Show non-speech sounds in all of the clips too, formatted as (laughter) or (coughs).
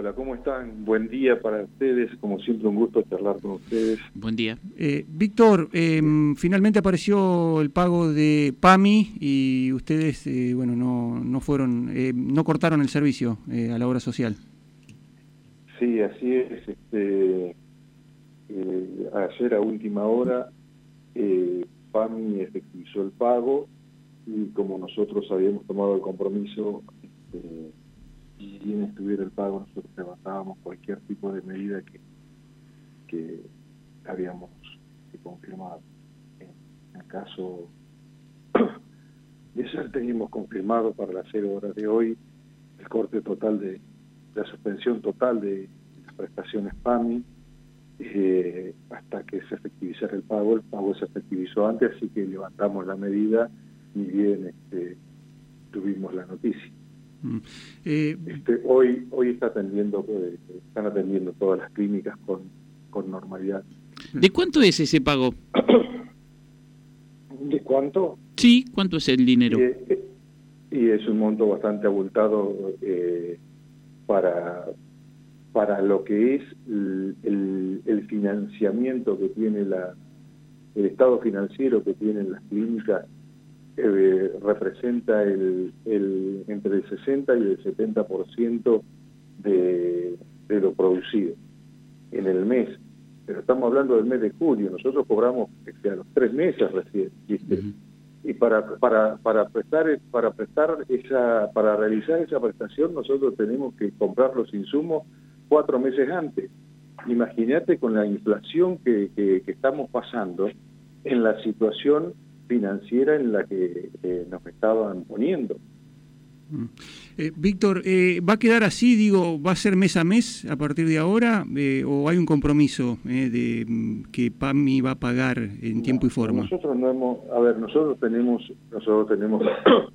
Hola, ¿cómo están? Buen día para ustedes, como siempre un gusto charlar con ustedes. Buen día. Eh, Víctor, eh, finalmente apareció el pago de PAMI y ustedes, eh, bueno, no, no fueron, eh, no cortaron el servicio eh, a la obra social. Sí, así es. Este, eh, ayer a última hora, eh, PAMI efectivizó el pago y como nosotros habíamos tomado el compromiso, este, y bien estuviera el pago, nosotros levantábamos cualquier tipo de medida que, que habíamos confirmado. En el caso de ser, teníamos confirmado para las cero horas de hoy el corte total de la suspensión total de las prestaciones PAMI eh, hasta que se efectivizara el pago. El pago se efectivizó antes, así que levantamos la medida y bien este, tuvimos la noticia. Mm. Eh, Este, hoy hoy está atendiendo eh, están atendiendo todas las clínicas con, con normalidad. ¿De cuánto es ese pago? (clears throat) ¿De cuánto? Sí, ¿cuánto es el dinero? Eh, y es un monto bastante abultado eh, para para lo que es el, el- el financiamiento que tiene la el estado financiero que tienen las clínicas eh, representa el, el entre el 60 y el 70% de, de lo producido en el mes. Pero estamos hablando del mes de julio, nosotros cobramos a los tres meses recién, y para para para prestar para prestar esa para realizar esa prestación nosotros tenemos que comprar los insumos cuatro meses antes. Imagínate con la inflación que, que, que estamos pasando en la situación financiera en la que eh, nos estaban poniendo mm. Eh, Víctor, eh, ¿va a quedar así, digo, va a ser mes a mes a partir de ahora o hay un compromiso de mm, que PAMI va a pagar en tiempo y forma? Nosotros no hemos, a ver, nosotros tenemos, nosotros tenemos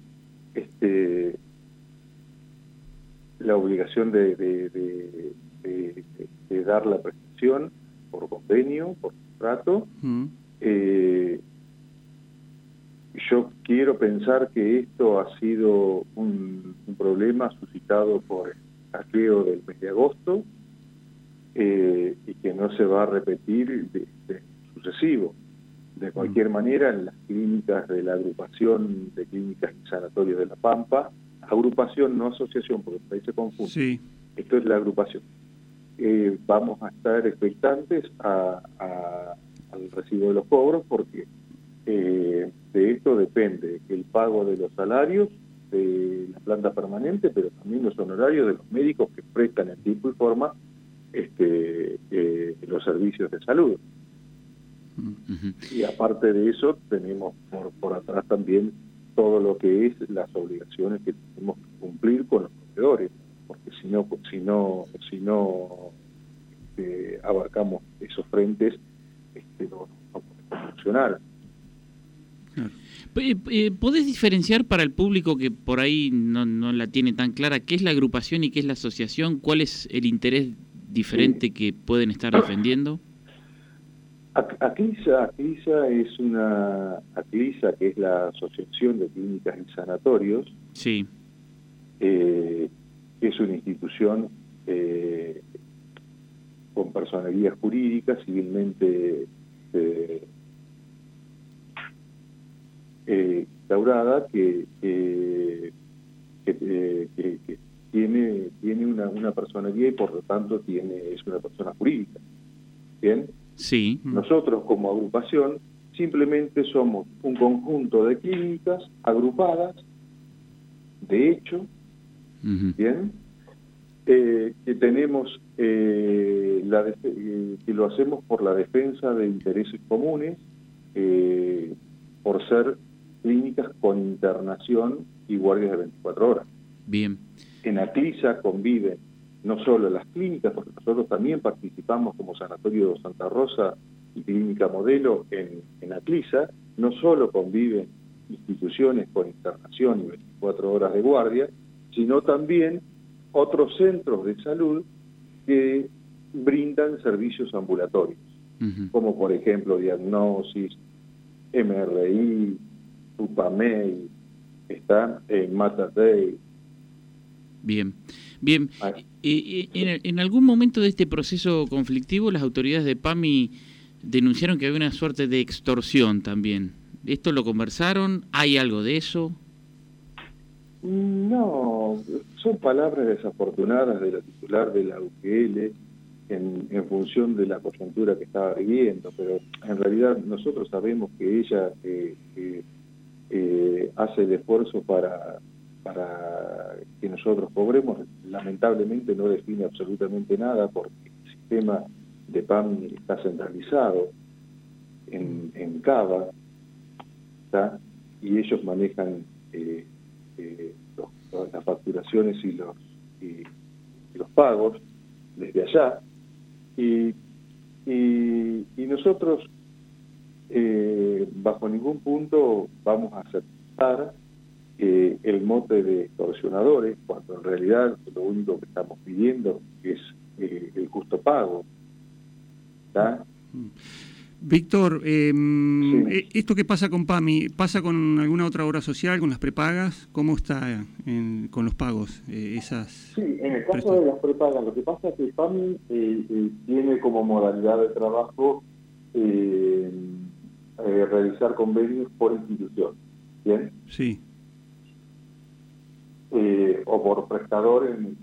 (coughs) este la obligación de, de, de- de- de dar la prestación por convenio, por contrato. Yo quiero pensar que esto ha sido un, un problema suscitado por el saqueo del mes de agosto eh, y que no se va a repetir de, de sucesivo. De cualquier manera, en las clínicas de la agrupación de clínicas y sanatorios de La Pampa, agrupación, no asociación, porque por ahí se confunde, Sí. esto es la agrupación. Eh, vamos a estar expectantes a- a- al recibo de los cobros porque eh, de esto depende el pago de los salarios de la planta permanente, pero también los honorarios de los médicos que prestan en tiempo y forma este, eh, los servicios de salud. Y aparte de eso, tenemos por, por atrás también todo lo que es las obligaciones que tenemos que cumplir con los proveedores, porque si no, si no, si no este, abarcamos esos frentes, este, no, no podemos funcionar. Eh, eh, ¿Podés diferenciar para el público que por ahí no, no la tiene tan clara qué es la agrupación y qué es la asociación? ¿Cuál es el interés diferente que pueden estar defendiendo? Ac- Aclisa, Aclisa es una, Aclisa que es la Asociación de Clínicas y Sanatorios, Sí, eh, es una institución eh, con personalidad jurídica, civilmente eh, eh, que, que, que, que- que tiene, tiene una, una personalidad y por lo tanto tiene, es una persona jurídica. Bien, sí. Nosotros como agrupación simplemente somos un conjunto de clínicas agrupadas, de hecho, bien, eh, que tenemos eh, la eh, que lo hacemos por la defensa de intereses comunes, por ser clínicas con internación y guardias de 24 horas. Bien. En Aclisa conviven no solo las clínicas, porque nosotros también participamos como Sanatorio Santa Rosa y Clínica Modelo en, en Aclisa, no solo conviven instituciones con internación y 24 horas de guardia, sino también otros centros de salud que brindan servicios ambulatorios, como por ejemplo diagnosis, MRI, Está en Bien. Bien. Ah, Eh, en, en, algún momento de este proceso conflictivo, las autoridades de PAMI denunciaron que había una suerte de extorsión también. ¿Esto lo conversaron? ¿Hay algo de eso? No, son palabras desafortunadas de la titular de la UGL en, en función de la coyuntura que estaba viviendo, pero en realidad nosotros sabemos que ella eh, eh, hace el esfuerzo para, para que nosotros cobremos. Lamentablemente no define absolutamente nada porque el sistema de PAM está centralizado en, en Cava y ellos manejan eh, eh, las facturaciones y los, los pagos desde allá. Y, y, nosotros, eh, bajo ningún punto, vamos a aceptar el mote de extorsionadores, cuando en realidad lo único que estamos pidiendo es el justo pago. Mm. Víctor, em, eh, ¿esto qué pasa con PAMI? ¿Pasa con alguna otra obra social, con las prepagas? ¿Cómo está con los pagos? Eh, esas sí, en el caso de las prepagas, lo que pasa es que PAMI eh, tiene como modalidad de trabajo realizar convenios por institución, ¿bien? Sí. o por prestadores en,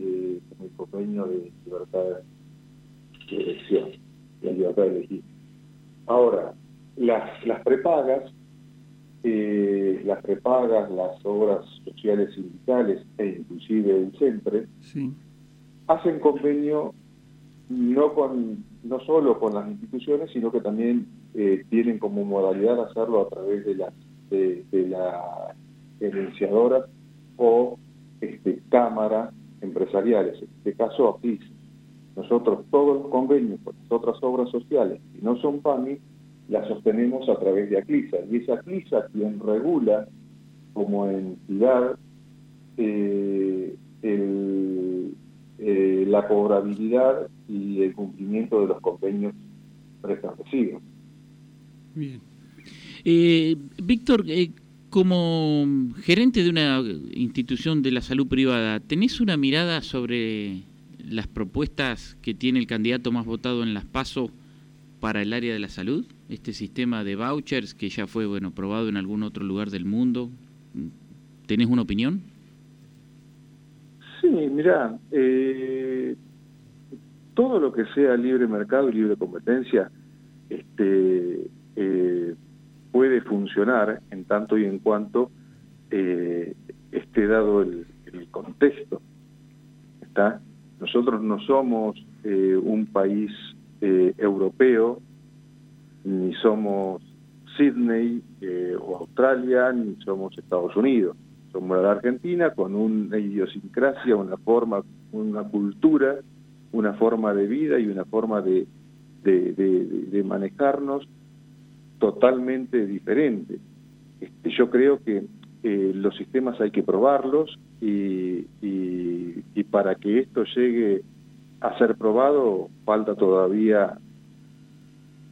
el convenio de libertad de elección, de libertad de elegir. Ahora, las, las prepagas, eh, las prepagas, las obras sociales sindicales e inclusive el CENTRE, hacen convenio no con no solo con las instituciones, sino que también eh, tienen como modalidad hacerlo a través de las de, o este, cámaras empresariales, en este caso APIS. Nosotros todos los convenios con otras obras sociales, y no son PAMI, las sostenemos a través de ACLISA. Y es ACLISA quien regula como entidad eh, eh, la cobrabilidad y el cumplimiento de los convenios preestablecidos. Bien. Eh, Víctor, como gerente de una institución de la salud privada, ¿tenés una mirada sobre las propuestas que tiene el candidato más votado en las PASO para el área de la salud? Este sistema de vouchers que ya fue bueno probado en algún otro lugar del mundo. ¿Tenés una opinión? Sí, mira, eh, todo lo que sea libre mercado y libre competencia este, eh, puede funcionar en tanto y en cuanto eh, esté dado el, contexto. ¿Está? Nosotros no somos eh, un país europeo, ni somos Sydney o Australia, ni somos Estados Unidos. Somos la Argentina con una idiosincrasia, una forma, una cultura, una forma de vida y una forma de, de, manejarnos totalmente diferente. Este, yo creo que los sistemas hay que probarlos y, para que esto llegue a ser probado falta todavía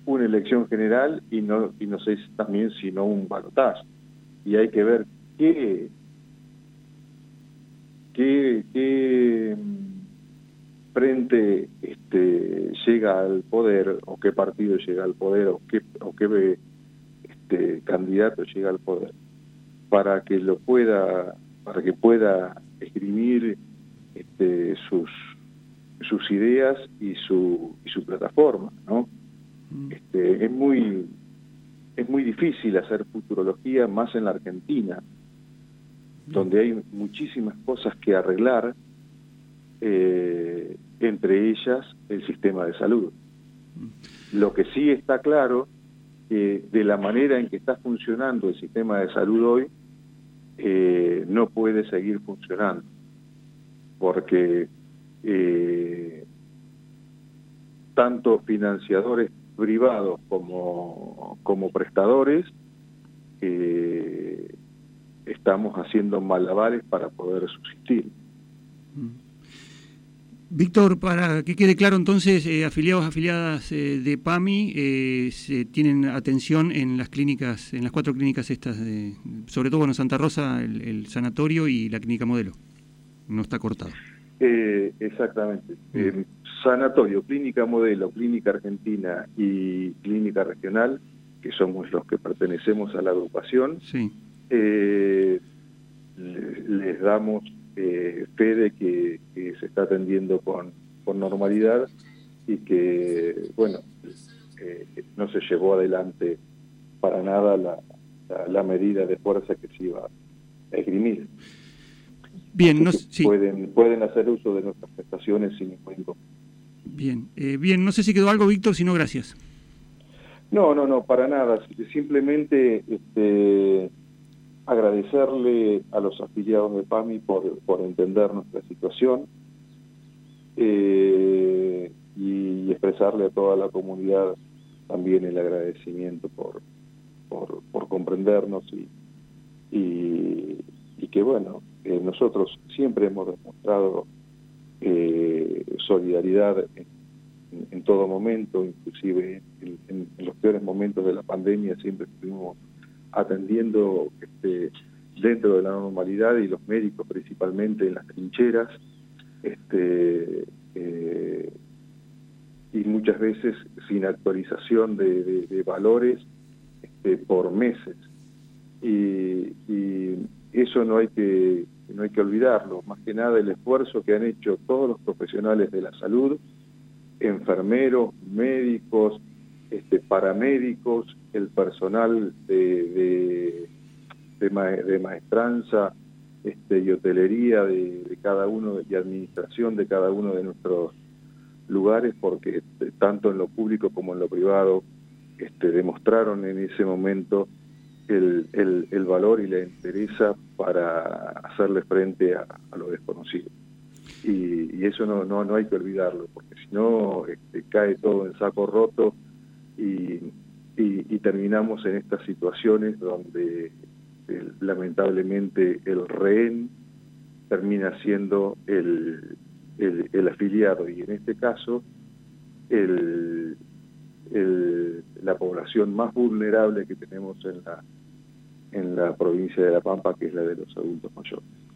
una elección general y no y no sé también si no un balotaje y hay que ver qué qué, qué frente este llega al poder o qué partido llega al poder o qué o qué este candidato llega al poder para que lo pueda para que pueda escribir este, sus sus ideas y su y su plataforma no mm. este, es muy es muy difícil hacer futurología más en la Argentina mm. donde hay muchísimas cosas que arreglar eh, entre ellas el sistema de salud lo que sí está claro que de la manera en que está funcionando el sistema de salud hoy eh, no puede seguir funcionando, porque eh, tanto financiadores privados como, como prestadores eh, estamos haciendo malabares para poder subsistir. Mm. Víctor, para que quede claro entonces, eh, afiliados, afiliadas eh, de PAMI eh, se tienen atención en las clínicas, en las cuatro clínicas estas, sobre todo en Santa Rosa, el, sanatorio y la clínica modelo. No está cortado. Eh, exactamente. Eh, sanatorio, clínica modelo, clínica argentina y clínica regional, que somos los que pertenecemos a la agrupación, Sí. eh, le- les damos eh, fe de que, que se está atendiendo con, con normalidad y que, bueno, eh, no se llevó adelante para nada la, la- la medida de fuerza que se iba a esgrimir. Bien, no, sí. pueden, pueden hacer uso de nuestras prestaciones sin ningún inconveniente. Bien, eh, bien, no sé si quedó algo, Víctor, si no, gracias. No, no, no, para nada. Simplemente este, agradecerle a los afiliados de PAMI por, entender nuestra situación eh, y expresarle a toda la comunidad también el agradecimiento por, por, por comprendernos y, y, que, bueno, eh, nosotros siempre hemos demostrado eh, solidaridad en, en- todo momento, inclusive en los peores momentos de la pandemia siempre estuvimos atendiendo este, dentro de la normalidad y los médicos principalmente en las trincheras, este, eh, y muchas veces sin actualización de, de- de valores este, por meses. Y, y eso no hay que no hay que olvidarlo, más que nada el esfuerzo que han hecho todos los profesionales de la salud, enfermeros, médicos, este, paramédicos, el personal de, de, de ma- de maestranza este, y hotelería de, cada uno y administración de cada uno de nuestros lugares, porque este, tanto en lo público como en lo privado este, demostraron en ese momento el, valor y la entereza para hacerle frente a, lo desconocido. Y, eso no, no, no hay que olvidarlo, porque si no cae todo en saco roto y, terminamos en estas situaciones donde el- lamentablemente el rehén termina siendo el, el, el afiliado y en este caso el- la población más vulnerable que tenemos en la en la provincia de La Pampa, que es la de los adultos mayores.